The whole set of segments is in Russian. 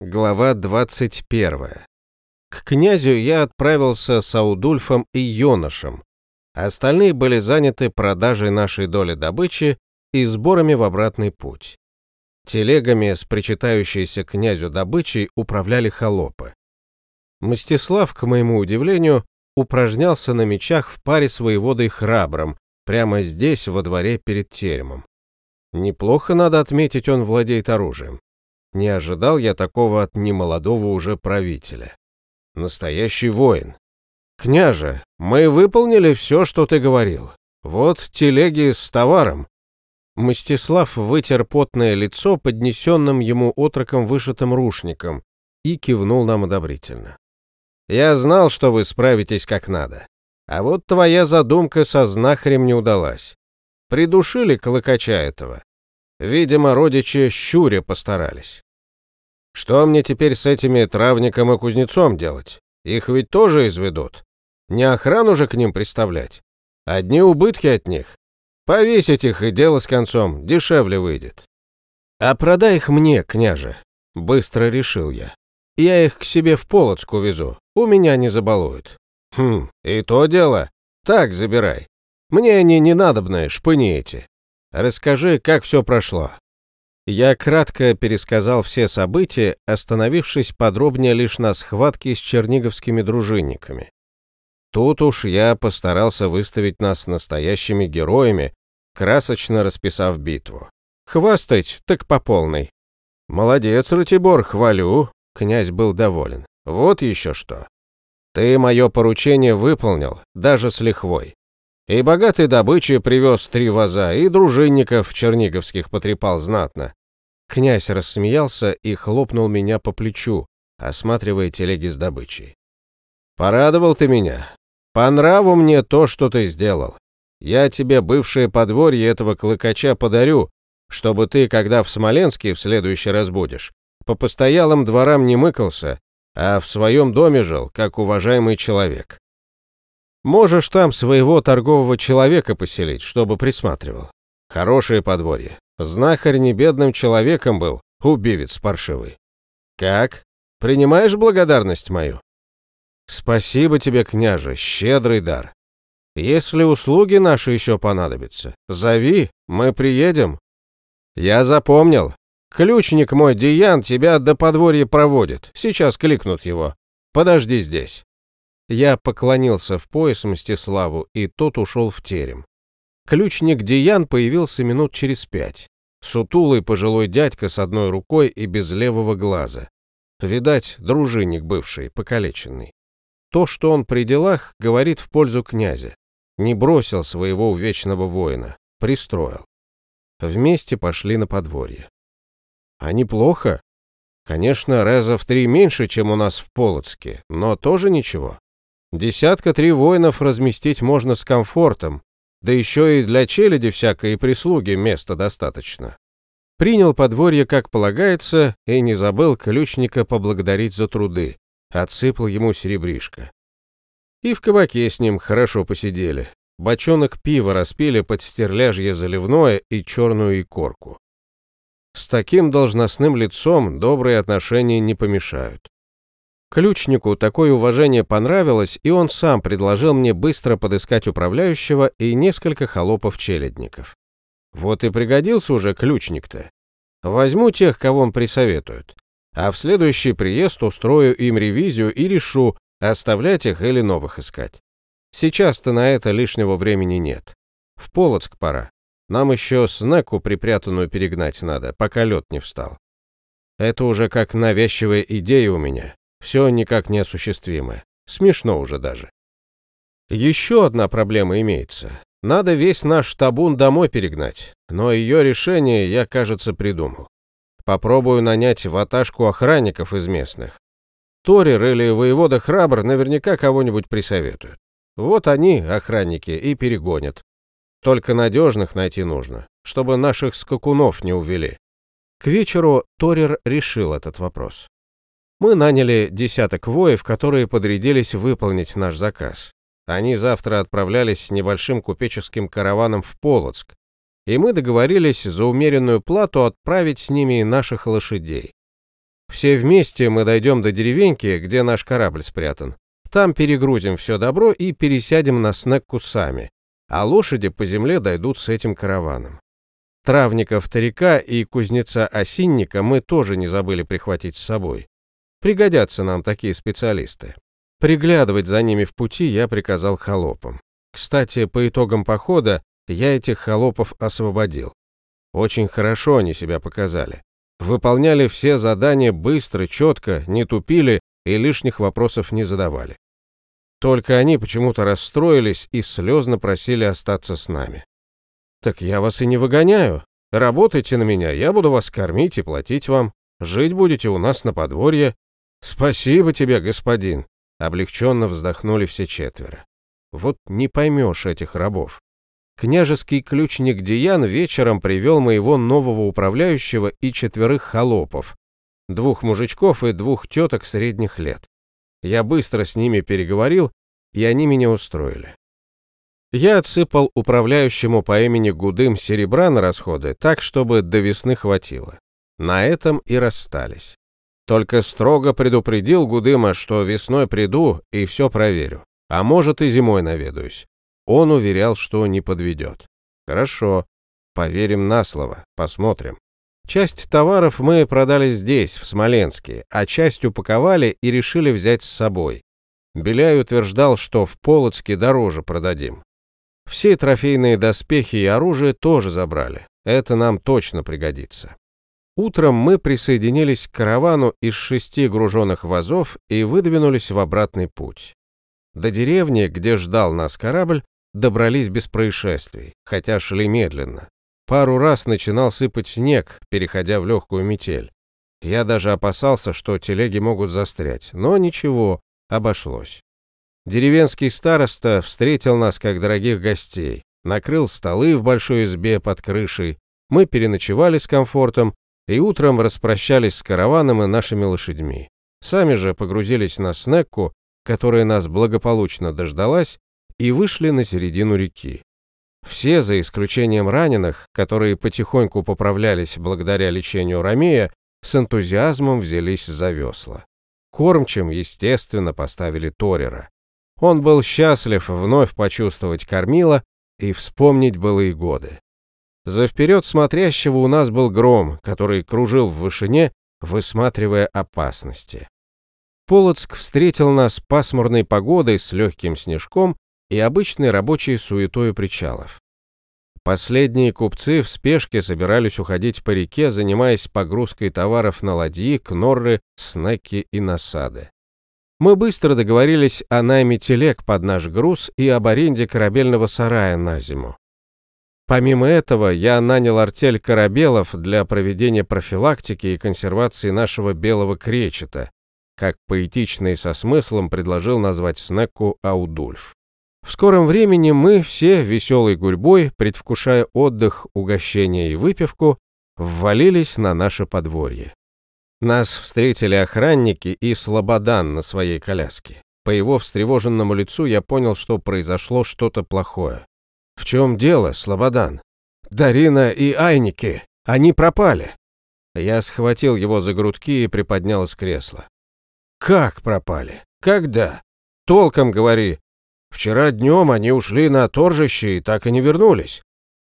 Глава 21. К князю я отправился с Аудульфом и Йонашем. Остальные были заняты продажей нашей доли добычи и сборами в обратный путь. Телегами с причитающейся князю добычей управляли холопы. Мстислав, к моему удивлению, упражнялся на мечах в паре с воеводой храбрым, прямо здесь, во дворе перед теремом. Неплохо, надо отметить, он владеет оружием. Не ожидал я такого от немолодого уже правителя. Настоящий воин. «Княже, мы выполнили все, что ты говорил. Вот телеги с товаром». Мстислав вытер потное лицо поднесенным ему отроком вышитым рушником и кивнул нам одобрительно. «Я знал, что вы справитесь как надо. А вот твоя задумка со знахарем не удалась. Придушили клыкача этого. Видимо, родичи щуря постарались. Что мне теперь с этими травником и кузнецом делать? Их ведь тоже изведут. Не охрану же к ним представлять. Одни убытки от них. Повесить их и дело с концом, дешевле выйдет. А продай их мне, княже, быстро решил я. Я их к себе в Полоцку везу, у меня не забалуют. Хм, и то дело. Так, забирай. Мне они не надобны, шпыни эти. Расскажи, как все прошло». Я кратко пересказал все события, остановившись подробнее лишь на схватке с черниговскими дружинниками. Тут уж я постарался выставить нас настоящими героями, красочно расписав битву. Хвастать так по полной. «Молодец, Ратибор, хвалю», — князь был доволен. «Вот еще что. Ты мое поручение выполнил, даже с лихвой. И богатой добычи привез три ваза, и дружинников черниговских потрепал знатно. Князь рассмеялся и хлопнул меня по плечу, осматривая телеги с добычей. «Порадовал ты меня. По нраву мне то, что ты сделал. Я тебе бывшее подворье этого клыкача подарю, чтобы ты, когда в Смоленске в следующий раз будешь, по постоялым дворам не мыкался, а в своем доме жил, как уважаемый человек. Можешь там своего торгового человека поселить, чтобы присматривал. Хорошее подворье. Знахарь не бедным человеком был, убивец паршивый. Как? Принимаешь благодарность мою? Спасибо тебе, княже, щедрый дар. Если услуги наши еще понадобятся, зови, мы приедем. Я запомнил. Ключник мой Диан тебя до подворья проводит. Сейчас кликнут его. Подожди здесь. Я поклонился в пояс Мстиславу, и тот ушел в терем. Ключник Диан появился минут через пять. Сутулый пожилой дядька с одной рукой и без левого глаза. Видать, дружинник бывший, покалеченный. То, что он при делах, говорит в пользу князя. Не бросил своего увечного воина, пристроил. Вместе пошли на подворье. А неплохо. Конечно, раза в три меньше, чем у нас в Полоцке, но тоже ничего. Десятка три воинов разместить можно с комфортом, да еще и для челяди всякой прислуги места достаточно. Принял подворье, как полагается, и не забыл ключника поблагодарить за труды, отсыпал ему серебришко. И в кабаке с ним хорошо посидели. Бочонок пива распили под стерляжье заливное и черную икорку. С таким должностным лицом добрые отношения не помешают. Ключнику такое уважение понравилось, и он сам предложил мне быстро подыскать управляющего и несколько холопов-челядников. Вот и пригодился уже ключник-то. Возьму тех, кого он присоветует. А в следующий приезд устрою им ревизию и решу, оставлять их или новых искать. Сейчас-то на это лишнего времени нет. В Полоцк пора. Нам еще снеку припрятанную перегнать надо, пока лед не встал. Это уже как навязчивая идея у меня. Все никак не осуществимо. Смешно уже даже. Еще одна проблема имеется. Надо весь наш табун домой перегнать, но ее решение я, кажется, придумал. Попробую нанять ваташку охранников из местных. Торер или воевода Храбр наверняка кого-нибудь присоветуют. Вот они, охранники, и перегонят. Только надежных найти нужно, чтобы наших скакунов не увели. К вечеру Торер решил этот вопрос. Мы наняли десяток воев, которые подрядились выполнить наш заказ. Они завтра отправлялись с небольшим купеческим караваном в Полоцк, и мы договорились за умеренную плату отправить с ними наших лошадей. Все вместе мы дойдем до деревеньки, где наш корабль спрятан. Там перегрузим все добро и пересядем на снекку сами, а лошади по земле дойдут с этим караваном. Травника вторика и кузнеца-осинника мы тоже не забыли прихватить с собой. Пригодятся нам такие специалисты. Приглядывать за ними в пути я приказал холопам. Кстати, по итогам похода я этих холопов освободил. Очень хорошо они себя показали. Выполняли все задания быстро, четко, не тупили и лишних вопросов не задавали. Только они почему-то расстроились и слезно просили остаться с нами. «Так я вас и не выгоняю. Работайте на меня, я буду вас кормить и платить вам. Жить будете у нас на подворье». «Спасибо тебе, господин», — облегченно вздохнули все четверо. «Вот не поймешь этих рабов. Княжеский ключник Диан вечером привел моего нового управляющего и четверых холопов, двух мужичков и двух теток средних лет. Я быстро с ними переговорил, и они меня устроили. Я отсыпал управляющему по имени Гудым серебра на расходы так, чтобы до весны хватило. На этом и расстались. Только строго предупредил Гудыма, что весной приду и все проверю. А может и зимой наведаюсь. Он уверял, что не подведет. Хорошо, поверим на слово, посмотрим. Часть товаров мы продали здесь, в Смоленске, а часть упаковали и решили взять с собой. Беляй утверждал, что в Полоцке дороже продадим. Все трофейные доспехи и оружие тоже забрали. Это нам точно пригодится. Утром мы присоединились к каравану из шести груженных вазов и выдвинулись в обратный путь. До деревни, где ждал нас корабль, добрались без происшествий, хотя шли медленно. Пару раз начинал сыпать снег, переходя в легкую метель. Я даже опасался, что телеги могут застрять, но ничего, обошлось. Деревенский староста встретил нас как дорогих гостей, накрыл столы в большой избе под крышей, мы переночевали с комфортом и утром распрощались с караваном и нашими лошадьми. Сами же погрузились на снекку, которая нас благополучно дождалась, и вышли на середину реки. Все, за исключением раненых, которые потихоньку поправлялись благодаря лечению Ромея, с энтузиазмом взялись за весла. Кормчим, естественно, поставили Торера. Он был счастлив вновь почувствовать кормила и вспомнить былые годы. За вперед смотрящего у нас был гром, который кружил в вышине, высматривая опасности. Полоцк встретил нас пасмурной погодой с легким снежком и обычной рабочей суетой причалов. Последние купцы в спешке собирались уходить по реке, занимаясь погрузкой товаров на ладьи, кнорры, снеки и насады. Мы быстро договорились о найме телег под наш груз и об аренде корабельного сарая на зиму. Помимо этого, я нанял артель корабелов для проведения профилактики и консервации нашего белого кречета, как поэтично и со смыслом предложил назвать снеку Аудульф. В скором времени мы все веселой гурьбой, предвкушая отдых, угощение и выпивку, ввалились на наше подворье. Нас встретили охранники и Слободан на своей коляске. По его встревоженному лицу я понял, что произошло что-то плохое. «В чем дело, Слободан?» «Дарина и Айники! Они пропали!» Я схватил его за грудки и приподнял из кресла. «Как пропали? Когда? Толком говори, Вчера днем они ушли на торжище и так и не вернулись.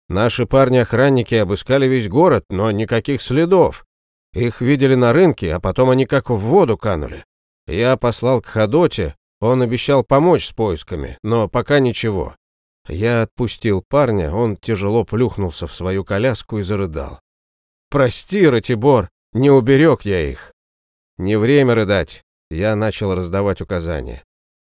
Наши парни-охранники обыскали весь город, но никаких следов. Их видели на рынке, а потом они как в воду канули. Я послал к Ходоте, он обещал помочь с поисками, но пока ничего. Я отпустил парня, он тяжело плюхнулся в свою коляску и зарыдал. «Прости, Ратибор, не уберег я их». «Не время рыдать», я начал раздавать указания.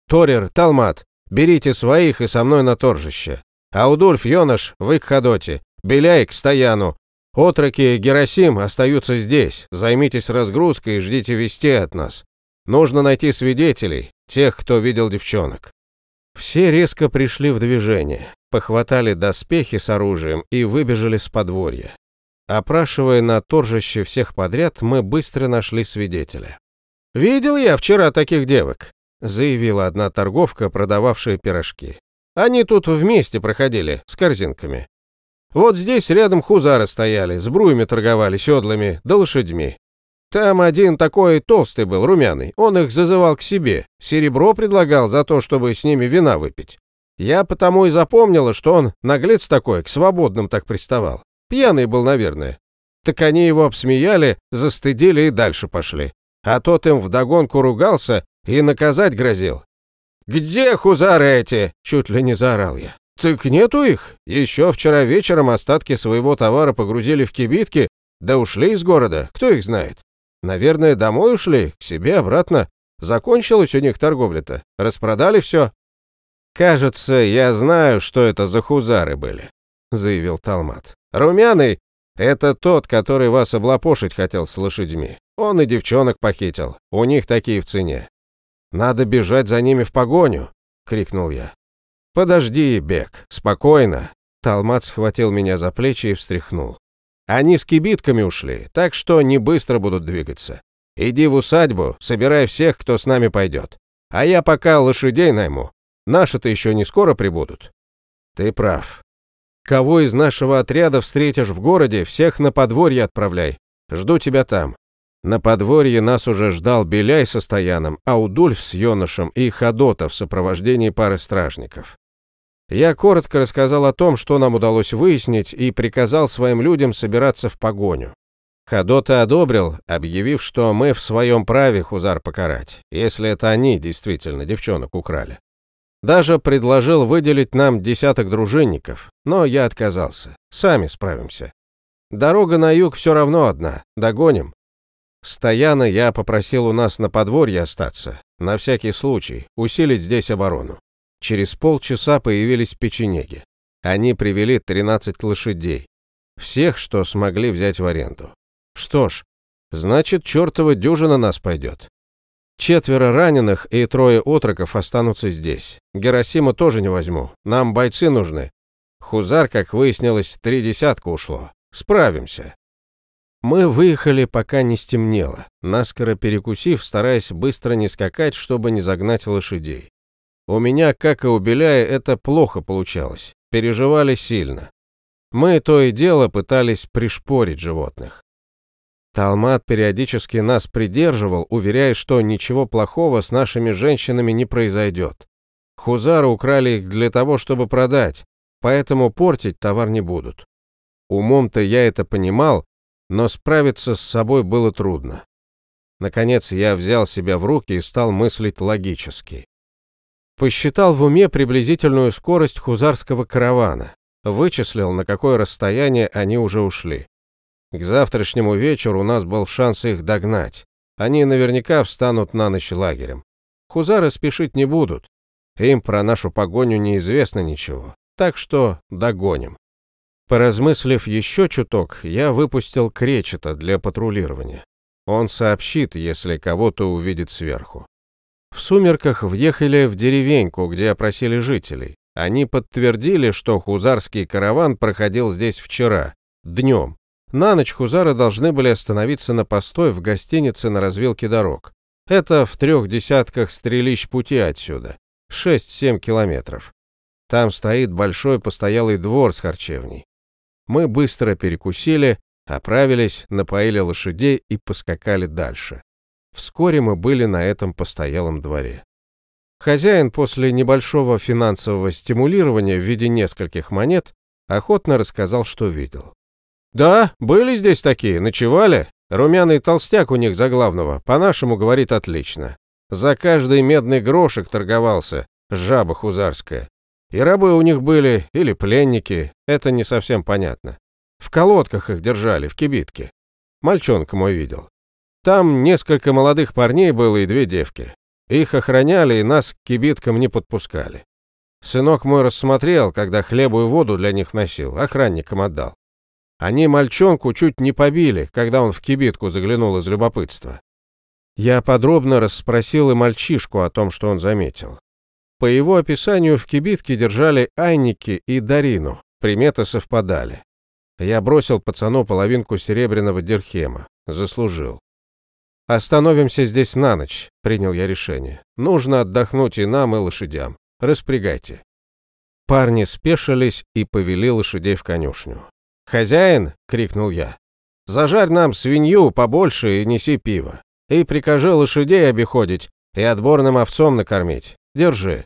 «Торер, Талмат, Берите своих и со мной на торжище. Аудульф, Йонаш, вы к Ходоте. Беляй к Стояну. Отроки Герасим остаются здесь. Займитесь разгрузкой и ждите вести от нас. Нужно найти свидетелей, тех, кто видел девчонок. Все резко пришли в движение, похватали доспехи с оружием и выбежали с подворья. Опрашивая на торжище всех подряд, мы быстро нашли свидетеля. «Видел я вчера таких девок заявила одна торговка, продававшая пирожки. Они тут вместе проходили, с корзинками. Вот здесь рядом хузары стояли, с бруями торговали, седлами, да лошадьми. Там один такой толстый был, румяный. Он их зазывал к себе. Серебро предлагал за то, чтобы с ними вина выпить. Я потому и запомнила, что он, наглец такой, к свободным так приставал. Пьяный был, наверное. Так они его обсмеяли, застыдили и дальше пошли. А тот им вдогонку ругался и наказать грозил. «Где хузары эти?» — чуть ли не заорал я. «Так нету их. Еще вчера вечером остатки своего товара погрузили в кибитки, да ушли из города, кто их знает. Наверное, домой ушли, к себе обратно. Закончилась у них торговля-то, распродали все». «Кажется, я знаю, что это за хузары были», — заявил Талмат. «Румяный — это тот, который вас облапошить хотел с лошадьми. Он и девчонок похитил, у них такие в цене. Надо бежать за ними в погоню», — крикнул я. «Подожди, Бек, спокойно». Талмат схватил меня за плечи и встряхнул. «Они с кибитками ушли, так что не быстро будут двигаться. Иди в усадьбу, собирай всех, кто с нами пойдет. А я пока лошадей найму. Наши-то еще не скоро прибудут». «Ты прав. Кого из нашего отряда встретишь в городе, всех на подворье отправляй. Жду тебя там. На подворье нас уже ждал Беляй со Стояном, Аудульф с Йонышем и Ходота в сопровождении пары стражников. Я коротко рассказал о том, что нам удалось выяснить, и приказал своим людям собираться в погоню. Ходота одобрил, объявив, что мы в своем праве Хузар покарать, если это они действительно девчонок украли. Даже предложил выделить нам десяток дружинников, но я отказался. Сами справимся. Дорога на юг все равно одна, догоним. Стояна я попросил у нас на подворье остаться, на всякий случай, усилить здесь оборону. Через полчаса появились печенеги. Они привели 13 лошадей. Всех, что смогли взять в аренду. Что ж, значит, чертова дюжина нас пойдет. Четверо раненых и трое отроков останутся здесь. Герасима тоже не возьму, нам бойцы нужны. Хузар, как выяснилось, три десятка ушло. Справимся. Мы выехали, пока не стемнело, наскоро перекусив, стараясь быстро не скакать, чтобы не загнать лошадей. У меня, как и у Беляя, это плохо получалось. Переживали сильно. Мы то и дело пытались пришпорить животных. Талмат периодически нас придерживал, уверяя, что ничего плохого с нашими женщинами не произойдет. Хузары украли их для того, чтобы продать, поэтому портить товар не будут. Умом-то я это понимал, но справиться с собой было трудно. Наконец я взял себя в руки и стал мыслить логически. Посчитал в уме приблизительную скорость хузарского каравана, вычислил, на какое расстояние они уже ушли. К завтрашнему вечеру у нас был шанс их догнать. Они наверняка встанут на ночь лагерем. Хузары спешить не будут. Им про нашу погоню неизвестно ничего. Так что догоним. Поразмыслив еще чуток, я выпустил кречета для патрулирования. Он сообщит, если кого-то увидит сверху. В сумерках въехали в деревеньку, где опросили жителей. Они подтвердили, что хузарский караван проходил здесь вчера, днем. На ночь хузары должны были остановиться на постой в гостинице на развилке дорог. Это в трех десятках стрелищ пути отсюда, 6-7 километров. Там стоит большой постоялый двор с харчевней. Мы быстро перекусили, оправились, напоили лошадей и поскакали дальше. Вскоре мы были на этом постоялом дворе. Хозяин после небольшого финансового стимулирования в виде нескольких монет охотно рассказал, что видел. «Да, были здесь такие, ночевали. Румяный толстяк у них за главного, по-нашему говорит отлично. За каждый медный грошек торговался, жаба хузарская. И рабы у них были, или пленники, это не совсем понятно. В колодках их держали, в кибитке. Мальчонка мой видел. Там несколько молодых парней было и две девки. Их охраняли и нас к кибиткам не подпускали. Сынок мой рассмотрел, когда хлебу и воду для них носил, охранникам отдал. Они мальчонку чуть не побили, когда он в кибитку заглянул из любопытства. Я подробно расспросил и мальчишку о том, что он заметил. По его описанию в кибитке держали Айники и Дарину, приметы совпадали. Я бросил пацану половинку серебряного дирхема, заслужил. «Остановимся здесь на ночь», — принял я решение. «Нужно отдохнуть и нам, и лошадям. Распрягайте». Парни спешились и повели лошадей в конюшню. «Хозяин!» — крикнул я. Зажарь нам свинью побольше и неси пиво. И прикажи лошадей обиходить и отборным овцом накормить. Держи».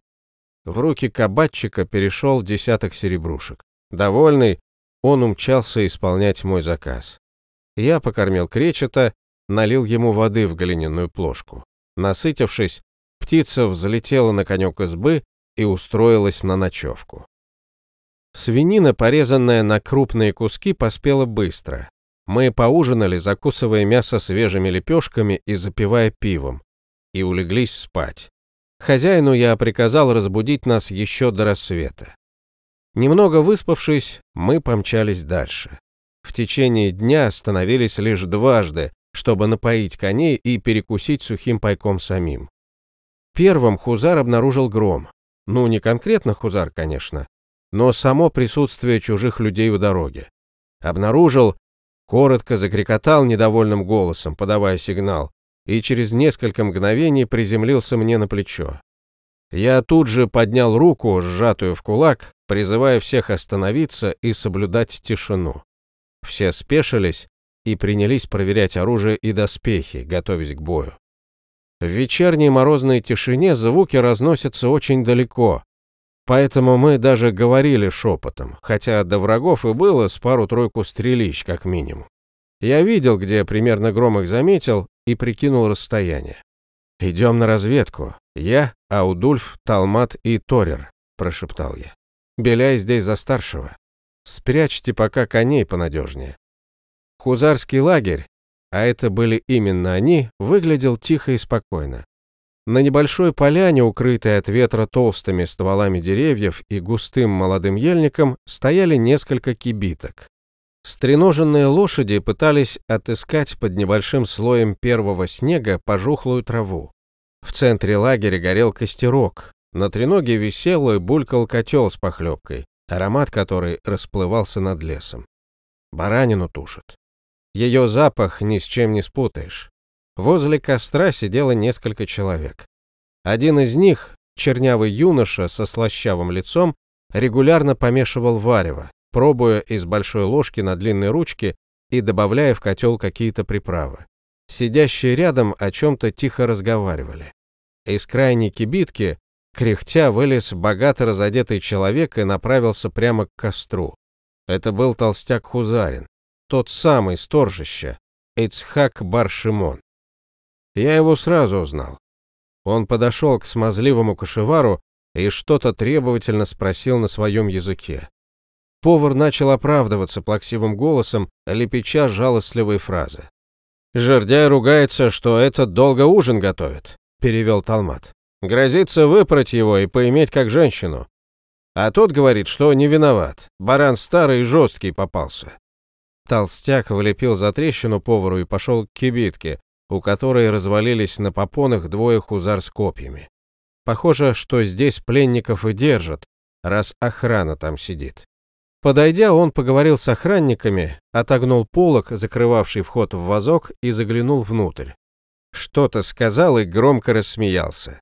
В руки кабачика перешел десяток серебрушек. Довольный, он умчался исполнять мой заказ. Я покормил кречета, налил ему воды в глиняную плошку. Насытившись, птица взлетела на конек избы и устроилась на ночевку. Свинина, порезанная на крупные куски, поспела быстро. Мы поужинали, закусывая мясо свежими лепешками и запивая пивом, и улеглись спать. Хозяину я приказал разбудить нас еще до рассвета. Немного выспавшись, мы помчались дальше. В течение дня остановились лишь дважды, чтобы напоить коней и перекусить сухим пайком самим. Первым Хузар обнаружил гром. Ну, не конкретно Хузар, конечно, но само присутствие чужих людей у дороги. Обнаружил, коротко закрикотал недовольным голосом, подавая сигнал, и через несколько мгновений приземлился мне на плечо. Я тут же поднял руку, сжатую в кулак, призывая всех остановиться и соблюдать тишину. Все спешились и принялись проверять оружие и доспехи, готовясь к бою. В вечерней морозной тишине звуки разносятся очень далеко, поэтому мы даже говорили шепотом, хотя до врагов и было с пару-тройку стрелищ, как минимум. Я видел, где примерно гром их заметил, и прикинул расстояние. «Идем на разведку. Я, Аудульф, Талмат и Торер», — прошептал я. «Беляй здесь за старшего. Спрячьте пока коней понадежнее». Хузарский лагерь, а это были именно они, выглядел тихо и спокойно. На небольшой поляне, укрытой от ветра толстыми стволами деревьев и густым молодым ельником, стояли несколько кибиток. Стреноженные лошади пытались отыскать под небольшим слоем первого снега пожухлую траву. В центре лагеря горел костерок. На треноге висел и булькал котел с похлебкой, аромат которой расплывался над лесом. Баранину тушат. Ее запах ни с чем не спутаешь. Возле костра сидело несколько человек. Один из них, чернявый юноша со слащавым лицом, регулярно помешивал варево, пробуя из большой ложки на длинной ручке и добавляя в котел какие-то приправы. Сидящие рядом о чем-то тихо разговаривали. Из крайней кибитки, кряхтя, вылез богато разодетый человек и направился прямо к костру. Это был толстяк Хузарин, тот самый сторжище, Эйцхак Баршимон. Я его сразу узнал. Он подошел к смазливому кошевару и что-то требовательно спросил на своем языке. Повар начал оправдываться плаксивым голосом, лепеча жалостливые фразы. «Жердяй ругается, что этот долго ужин готовит», — перевел Талмат. «Грозится выпрать его и поиметь как женщину. А тот говорит, что не виноват. Баран старый и жесткий попался». Толстяк влепил за трещину повару и пошел к кибитке, у которой развалились на попонах двое хузар с копьями. Похоже, что здесь пленников и держат, раз охрана там сидит. Подойдя, он поговорил с охранниками, отогнул полог, закрывавший вход в вазок, и заглянул внутрь. Что-то сказал и громко рассмеялся.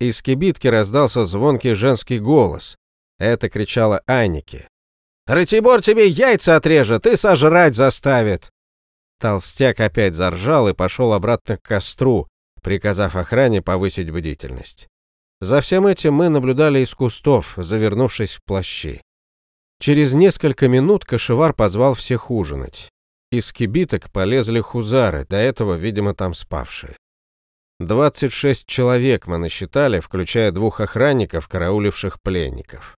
Из кибитки раздался звонкий женский голос. Это кричала Аники. «Ратибор тебе яйца отрежет и сожрать заставит!» Толстяк опять заржал и пошел обратно к костру, приказав охране повысить бдительность. За всем этим мы наблюдали из кустов, завернувшись в плащи. Через несколько минут кошевар позвал всех ужинать. Из кибиток полезли хузары, до этого, видимо, там спавшие. 26 человек мы насчитали, включая двух охранников, карауливших пленников.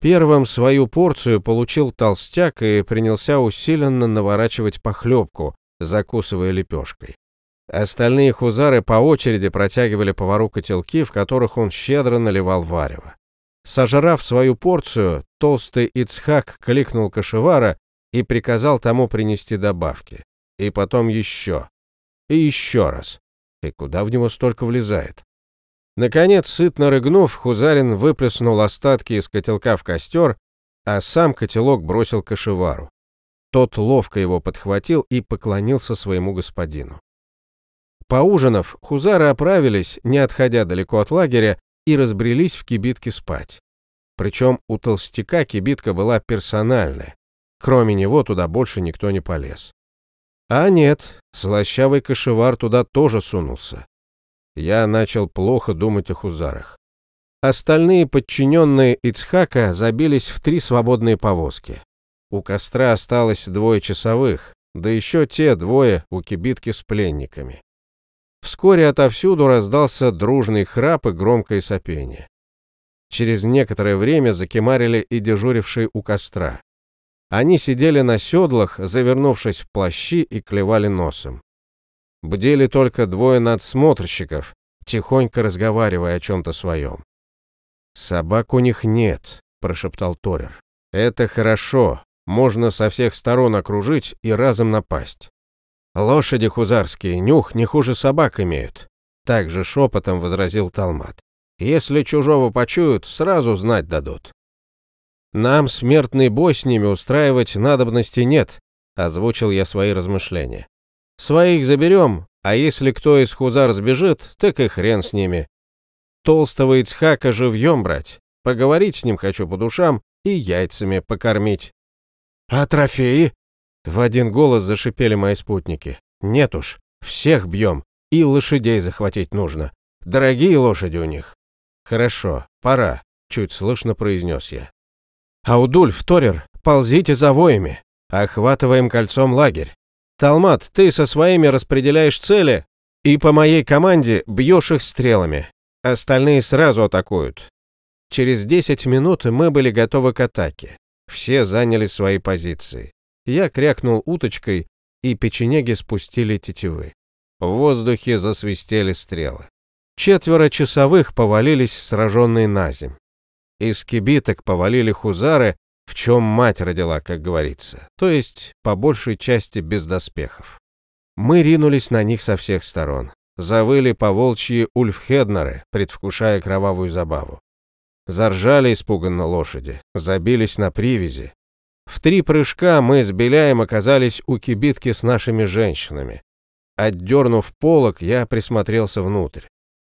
Первым свою порцию получил толстяк и принялся усиленно наворачивать похлебку, закусывая лепешкой. Остальные хузары по очереди протягивали повару котелки, в которых он щедро наливал варево. Сожрав свою порцию, толстый Ицхак кликнул кошевара и приказал тому принести добавки. И потом еще. И еще раз. И куда в него столько влезает? Наконец, сытно рыгнув, Хузарин выплеснул остатки из котелка в костер, а сам котелок бросил кошевару. Тот ловко его подхватил и поклонился своему господину. Поужинав, хузары оправились, не отходя далеко от лагеря, и разбрелись в кибитке спать. Причем у толстяка кибитка была персональная. Кроме него туда больше никто не полез. А нет, слащавый кошевар туда тоже сунулся. Я начал плохо думать о хузарах. Остальные подчиненные Ицхака забились в три свободные повозки. У костра осталось двое часовых, да еще те двое у кибитки с пленниками. Вскоре отовсюду раздался дружный храп и громкое сопение. Через некоторое время закимарили и дежурившие у костра. Они сидели на седлах, завернувшись в плащи и клевали носом. Бдели только двое надсмотрщиков, тихонько разговаривая о чем-то своем. «Собак у них нет», — прошептал Торер. «Это хорошо, можно со всех сторон окружить и разом напасть. Лошади хузарские нюх не хуже собак имеют», — также шепотом возразил Талмат. Если чужого почуют, сразу знать дадут. Нам смертный бой с ними устраивать надобности нет, озвучил я свои размышления. Своих заберем, а если кто из хузар сбежит, так и хрен с ними. Толстого Ицхака живьем брать, поговорить с ним хочу по душам и яйцами покормить. А трофеи? В один голос зашипели мои спутники. Нет уж, всех бьем, и лошадей захватить нужно. Дорогие лошади у них. «Хорошо, пора», — чуть слышно произнес я. «Аудульф, Торер, ползите за воями. Охватываем кольцом лагерь. Талмат, ты со своими распределяешь цели и по моей команде бьешь их стрелами. Остальные сразу атакуют». Через 10 минут мы были готовы к атаке. Все заняли свои позиции. Я крякнул уточкой, и печенеги спустили тетивы. В воздухе засвистели стрелы. Четверо часовых повалились сраженные на земь. Из кибиток повалили хузары, в чем мать родила, как говорится, то есть по большей части без доспехов. Мы ринулись на них со всех сторон. Завыли по волчьи ульфхеднеры, предвкушая кровавую забаву. Заржали испуганно лошади, забились на привязи. В три прыжка мы с Беляем оказались у кибитки с нашими женщинами. Отдернув полок, я присмотрелся внутрь.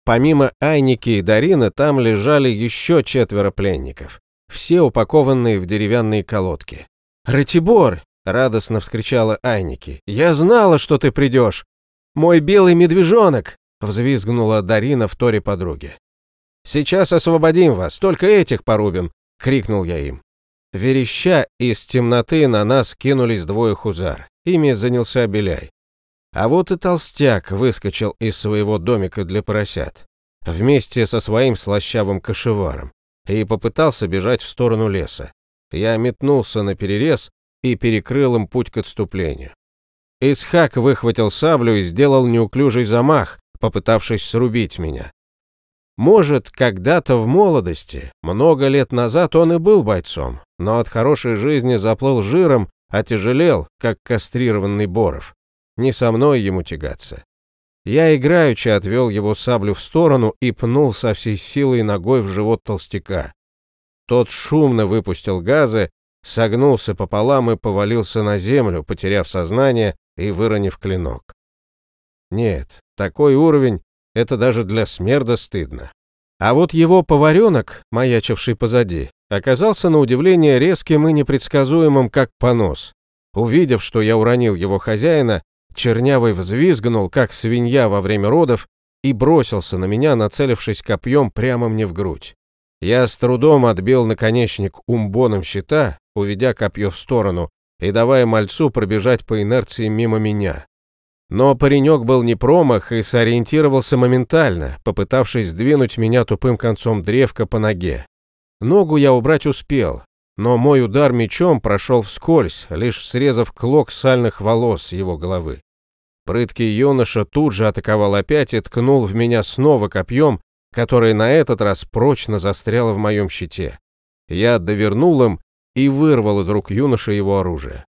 Помимо Айники и Дарины, там лежали еще четверо пленников, все упакованные в деревянные колодки. «Ратибор!» — радостно вскричала Айники. «Я знала, что ты придешь! Мой белый медвежонок!» — взвизгнула Дарина в торе подруги. «Сейчас освободим вас, только этих порубим!» — крикнул я им. Вереща из темноты на нас кинулись двое хузар. Ими занялся Беляй. А вот и толстяк выскочил из своего домика для поросят, вместе со своим слащавым кошеваром, и попытался бежать в сторону леса. Я метнулся на перерез и перекрыл им путь к отступлению. Исхак выхватил саблю и сделал неуклюжий замах, попытавшись срубить меня. Может, когда-то в молодости, много лет назад он и был бойцом, но от хорошей жизни заплыл жиром, отяжелел, как кастрированный Боров. Не со мной ему тягаться. Я играючи отвел его саблю в сторону и пнул со всей силой ногой в живот толстяка. Тот шумно выпустил газы, согнулся пополам и повалился на землю, потеряв сознание и выронив клинок. Нет, такой уровень — это даже для смерда стыдно. А вот его поваренок, маячивший позади, оказался на удивление резким и непредсказуемым, как понос. Увидев, что я уронил его хозяина, Чернявый взвизгнул, как свинья во время родов, и бросился на меня, нацелившись копьем прямо мне в грудь. Я с трудом отбил наконечник умбоном щита, уведя копье в сторону и давая мальцу пробежать по инерции мимо меня. Но паренек был не промах и сориентировался моментально, попытавшись сдвинуть меня тупым концом древка по ноге. Ногу я убрать успел, но мой удар мечом прошел вскользь, лишь срезав клок сальных волос его головы. Прыткий юноша тут же атаковал опять и ткнул в меня снова копьем, которое на этот раз прочно застряло в моем щите. Я довернул им и вырвал из рук юноши его оружие.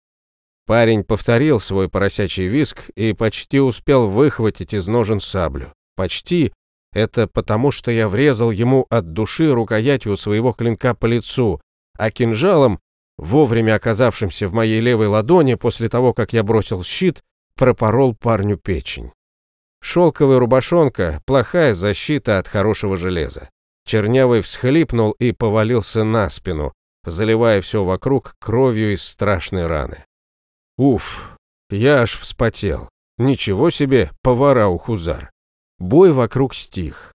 Парень повторил свой поросячий виск и почти успел выхватить из ножен саблю. Почти — это потому, что я врезал ему от души рукоятью своего клинка по лицу, а кинжалом, вовремя оказавшимся в моей левой ладони после того, как я бросил щит, пропорол парню печень. Шелковая рубашонка – плохая защита от хорошего железа. Чернявый всхлипнул и повалился на спину, заливая все вокруг кровью из страшной раны. Уф, Я аж вспотел. Ничего себе, повара у хузар. Бой вокруг стих.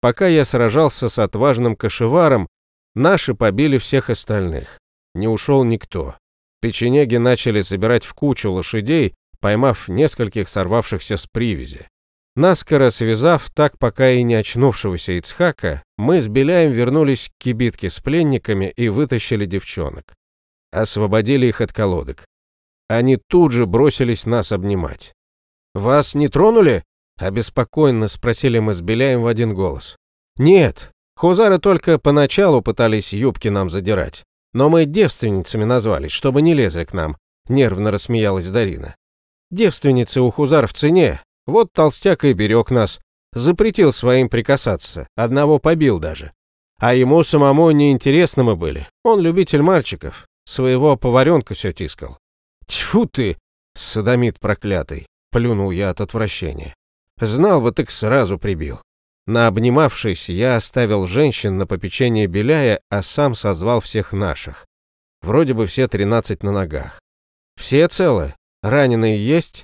Пока я сражался с отважным кошеваром, наши побили всех остальных. Не ушел никто. Печенеги начали собирать в кучу лошадей, поймав нескольких сорвавшихся с привязи. Наскоро связав так пока и не очнувшегося Ицхака, мы с Беляем вернулись к кибитке с пленниками и вытащили девчонок. Освободили их от колодок. Они тут же бросились нас обнимать. «Вас не тронули?» – обеспокоенно спросили мы с Беляем в один голос. «Нет, хузары только поначалу пытались юбки нам задирать, но мы девственницами назвались, чтобы не лезли к нам», – нервно рассмеялась Дарина. «Девственницы у хузар в цене, вот толстяк и берег нас, запретил своим прикасаться, одного побил даже. А ему самому неинтересно мы были, он любитель мальчиков, своего поваренка все тискал. Тьфу ты, садомит проклятый, плюнул я от отвращения. Знал бы, так сразу прибил. Наобнимавшись, я оставил женщин на попечение Беляя, а сам созвал всех наших. Вроде бы все тринадцать на ногах. Все целы? Раненые есть?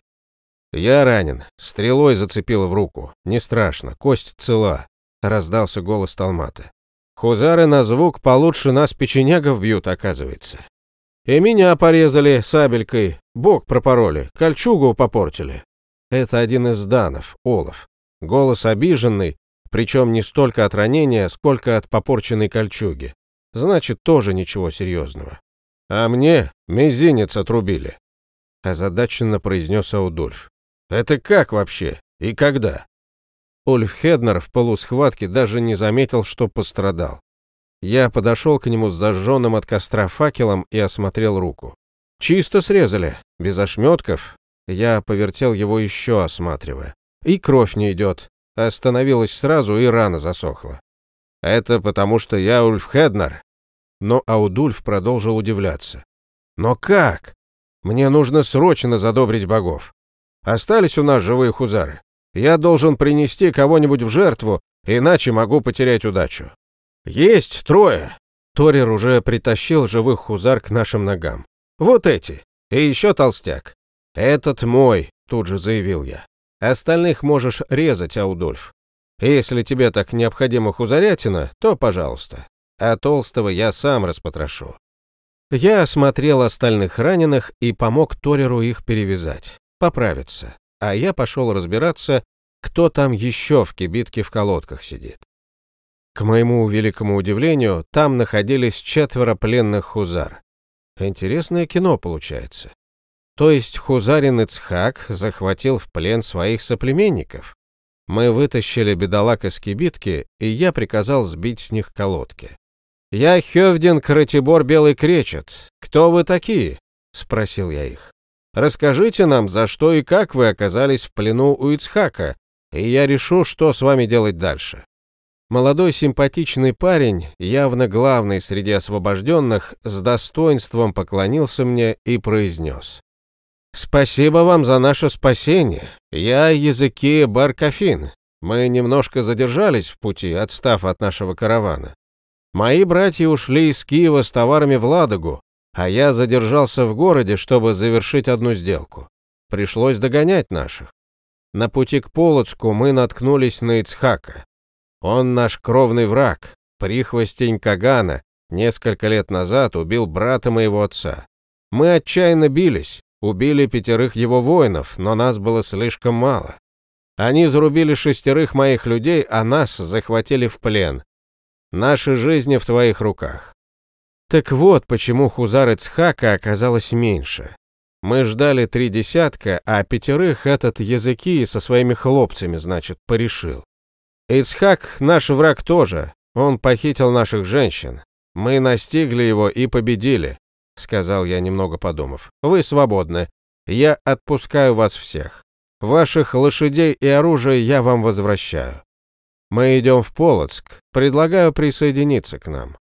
Я ранен. Стрелой зацепило в руку. Не страшно, кость цела. Раздался голос Талмата. Хузары на звук получше нас печенягов бьют, оказывается. И меня порезали сабелькой, бок пропороли, кольчугу попортили. Это один из данов, Олов. Голос обиженный, причем не столько от ранения, сколько от попорченной кольчуги. Значит, тоже ничего серьезного. А мне мизинец отрубили. Озадаченно произнес Аудульф. Это как вообще? И когда? Ульф Хеднер в полусхватке даже не заметил, что пострадал. Я подошел к нему с зажженным от костра факелом и осмотрел руку. Чисто срезали, без ошметков. Я повертел его еще, осматривая. И кровь не идет. Остановилась сразу, и рана засохла. Это потому, что я Ульф Хеднер. Но Аудульф продолжил удивляться. Но как? Мне нужно срочно задобрить богов. Остались у нас живые хузары. Я должен принести кого-нибудь в жертву, иначе могу потерять удачу. «Есть трое!» Торир уже притащил живых хузар к нашим ногам. «Вот эти! И еще толстяк!» «Этот мой!» — тут же заявил я. «Остальных можешь резать, Аудольф. Если тебе так необходима хузарятина, то пожалуйста. А толстого я сам распотрошу». Я осмотрел остальных раненых и помог Тореру их перевязать, поправиться, а я пошел разбираться, кто там еще в кибитке в колодках сидит. К моему великому удивлению, там находились четверо пленных хузар. Интересное кино получается. То есть хузарин Ицхак захватил в плен своих соплеменников. Мы вытащили бедолаг из кибитки, и я приказал сбить с них колодки. «Я Хевдин Кратибор Белый Кречет. Кто вы такие?» — спросил я их. «Расскажите нам, за что и как вы оказались в плену у Ицхака, и я решу, что с вами делать дальше». Молодой симпатичный парень, явно главный среди освобожденных, с достоинством поклонился мне и произнес. «Спасибо вам за наше спасение. Я Языки Баркафин. Мы немножко задержались в пути, отстав от нашего каравана. Мои братья ушли из Киева с товарами в Ладогу, а я задержался в городе, чтобы завершить одну сделку. Пришлось догонять наших. На пути к Полоцку мы наткнулись на Ицхака. Он наш кровный враг, прихвостень Кагана, несколько лет назад убил брата моего отца. Мы отчаянно бились, убили пятерых его воинов, но нас было слишком мало. Они зарубили шестерых моих людей, а нас захватили в плен. Наши жизни в твоих руках. Так вот, почему Хузар Ицхака оказалось меньше. Мы ждали три десятка, а пятерых этот языки со своими хлопцами, значит, порешил. Ицхак наш враг тоже. Он похитил наших женщин. Мы настигли его и победили, сказал я, немного подумав. Вы свободны. Я отпускаю вас всех. Ваших лошадей и оружие я вам возвращаю. Мы идем в Полоцк. Предлагаю присоединиться к нам.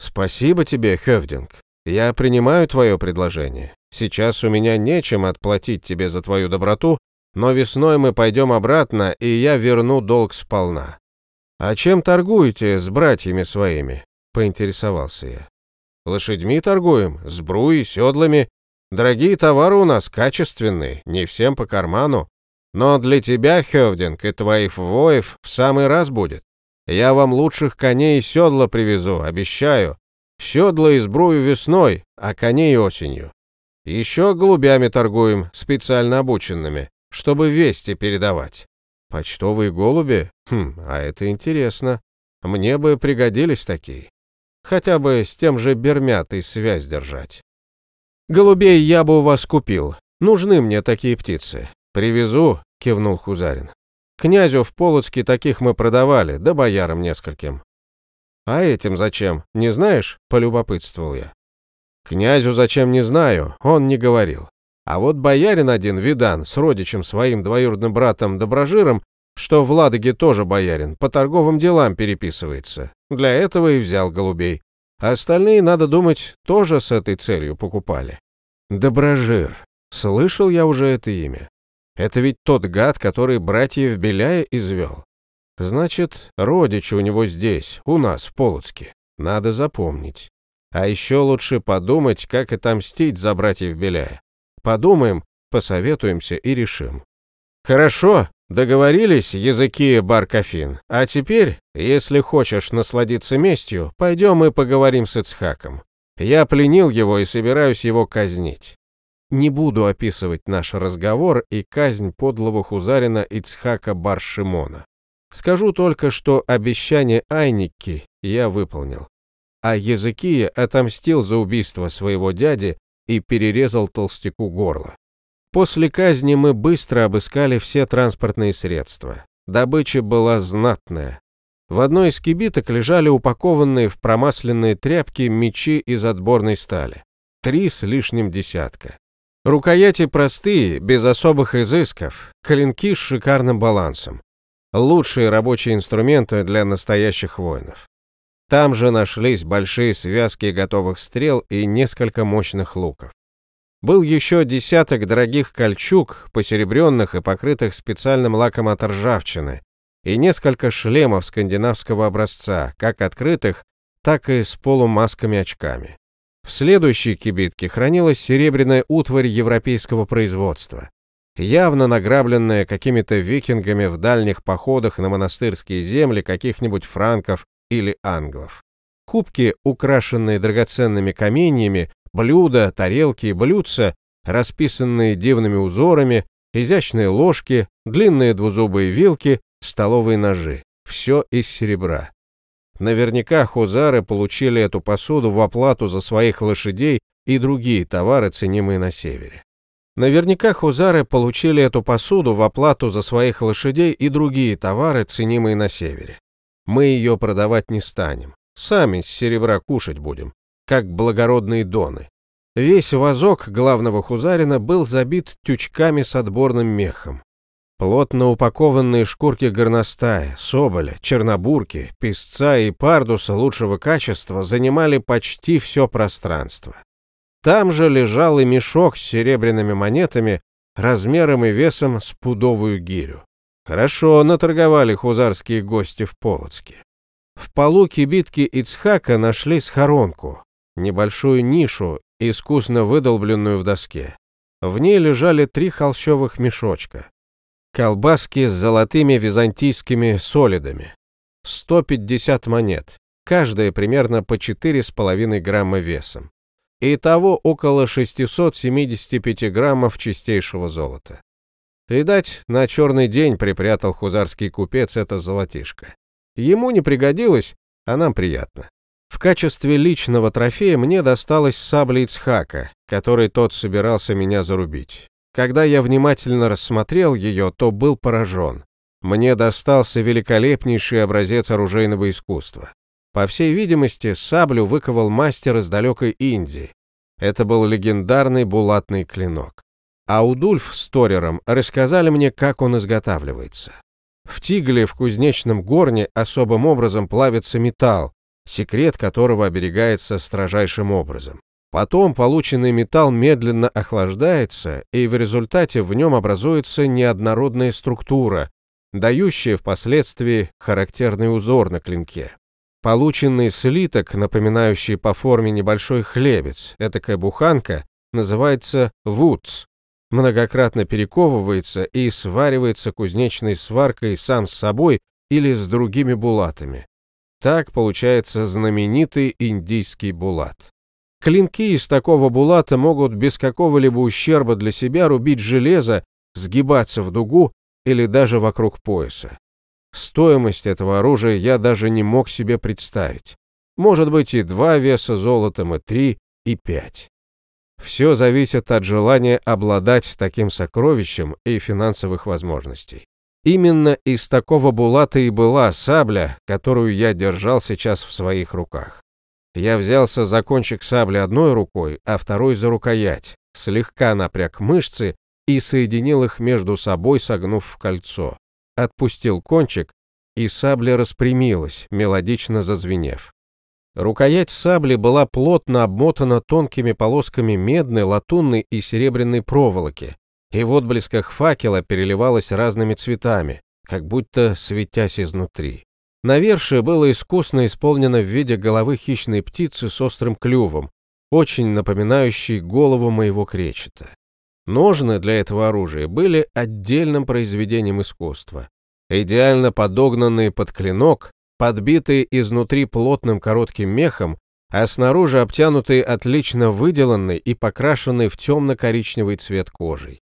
Спасибо тебе, Хевдинг. Я принимаю твое предложение. Сейчас у меня нечем отплатить тебе за твою доброту, но весной мы пойдем обратно, и я верну долг сполна. А чем торгуете с братьями своими? Поинтересовался я. Лошадьми торгуем, сбруей, седлами. Дорогие товары у нас качественные, не всем по карману. Но для тебя, Хевдинг, и твоих воев в самый раз будет. Я вам лучших коней и седла привезу, обещаю. Седла и сбрую весной, а коней осенью. Еще голубями торгуем, специально обученными, чтобы вести передавать. Почтовые голуби? Хм, а это интересно. Мне бы пригодились такие. Хотя бы с тем же Бермятой связь держать. Голубей я бы у вас купил. Нужны мне такие птицы. Привезу, кивнул Хузарин. Князю в Полоцке таких мы продавали, да боярам нескольким. А этим зачем, не знаешь? Полюбопытствовал я. Князю зачем не знаю, он не говорил. А вот боярин один, Видан, с родичем своим двоюродным братом Доброжиром, что в Ладоге тоже боярин, по торговым делам переписывается. Для этого и взял голубей. Остальные, надо думать, тоже с этой целью покупали. Доброжир. Слышал я уже это имя. Это ведь тот гад, который братьев Беляя извел. Значит, родичи у него здесь, у нас, в Полоцке. Надо запомнить. А еще лучше подумать, как отомстить за братьев Беляя. Подумаем, посоветуемся и решим. Хорошо, договорились, языки Баркафин. А теперь, если хочешь насладиться местью, пойдем и поговорим с Ицхаком. Я пленил его и собираюсь его казнить. Не буду описывать наш разговор и казнь подлого хузарина Ицхака Баршимона. Скажу только, что обещание Айники я выполнил а Языкия отомстил за убийство своего дяди и перерезал толстяку горло. После казни мы быстро обыскали все транспортные средства. Добыча была знатная. В одной из кибиток лежали упакованные в промасленные тряпки мечи из отборной стали. Три с лишним десятка. Рукояти простые, без особых изысков, клинки с шикарным балансом. Лучшие рабочие инструменты для настоящих воинов. Там же нашлись большие связки готовых стрел и несколько мощных луков. Был еще десяток дорогих кольчуг, посеребренных и покрытых специальным лаком от ржавчины, и несколько шлемов скандинавского образца, как открытых, так и с полумасками-очками. В следующей кибитке хранилась серебряная утварь европейского производства, явно награбленная какими-то викингами в дальних походах на монастырские земли каких-нибудь франков или англов. Кубки, украшенные драгоценными каменьями, блюда, тарелки и блюдца, расписанные дивными узорами, изящные ложки, длинные двузубые вилки, столовые ножи. Все из серебра. Наверняка хузары получили эту посуду в оплату за своих лошадей и другие товары, ценимые на севере. Наверняка хузары получили эту посуду в оплату за своих лошадей и другие товары, ценимые на севере. Мы ее продавать не станем. Сами с серебра кушать будем, как благородные доны. Весь вазок главного хузарина был забит тючками с отборным мехом. Плотно упакованные шкурки горностая, соболя, чернобурки, песца и пардуса лучшего качества занимали почти все пространство. Там же лежал и мешок с серебряными монетами размером и весом с пудовую гирю. Хорошо наторговали хузарские гости в Полоцке. В полу кибитки Ицхака нашли схоронку, небольшую нишу, искусно выдолбленную в доске. В ней лежали три холщовых мешочка. Колбаски с золотыми византийскими солидами. 150 монет, каждая примерно по 4,5 грамма весом. Итого около 675 граммов чистейшего золота. Видать, на черный день припрятал хузарский купец это золотишко. Ему не пригодилось, а нам приятно. В качестве личного трофея мне досталась сабля Ицхака, которой тот собирался меня зарубить. Когда я внимательно рассмотрел ее, то был поражен. Мне достался великолепнейший образец оружейного искусства. По всей видимости, саблю выковал мастер из далекой Индии. Это был легендарный булатный клинок. А Удульф с Торером рассказали мне, как он изготавливается. В тигле в кузнечном горне особым образом плавится металл, секрет которого оберегается строжайшим образом. Потом полученный металл медленно охлаждается, и в результате в нем образуется неоднородная структура, дающая впоследствии характерный узор на клинке. Полученный слиток, напоминающий по форме небольшой хлебец, этакая буханка, называется вудс, многократно перековывается и сваривается кузнечной сваркой сам с собой или с другими булатами. Так получается знаменитый индийский булат. Клинки из такого булата могут без какого-либо ущерба для себя рубить железо, сгибаться в дугу или даже вокруг пояса. Стоимость этого оружия я даже не мог себе представить. Может быть и два веса золотом, и три, и пять. Все зависит от желания обладать таким сокровищем и финансовых возможностей. Именно из такого булата и была сабля, которую я держал сейчас в своих руках. Я взялся за кончик сабли одной рукой, а второй за рукоять, слегка напряг мышцы и соединил их между собой, согнув в кольцо. Отпустил кончик, и сабля распрямилась, мелодично зазвенев. Рукоять сабли была плотно обмотана тонкими полосками медной, латунной и серебряной проволоки, и в отблесках факела переливалась разными цветами, как будто светясь изнутри. Навершие было искусно исполнено в виде головы хищной птицы с острым клювом, очень напоминающей голову моего кречета. Ножны для этого оружия были отдельным произведением искусства. Идеально подогнанные под клинок, подбитые изнутри плотным коротким мехом, а снаружи обтянутые отлично выделанной и покрашенной в темно-коричневый цвет кожей.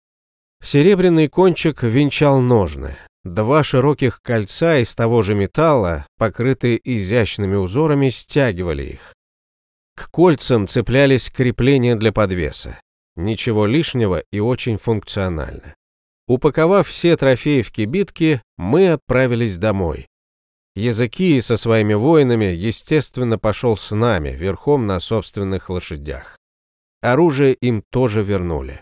Серебряный кончик венчал ножны. Два широких кольца из того же металла, покрытые изящными узорами, стягивали их. К кольцам цеплялись крепления для подвеса. Ничего лишнего и очень функционально. Упаковав все трофеи в кибитки, мы отправились домой. Языки со своими воинами, естественно, пошел с нами, верхом на собственных лошадях. Оружие им тоже вернули.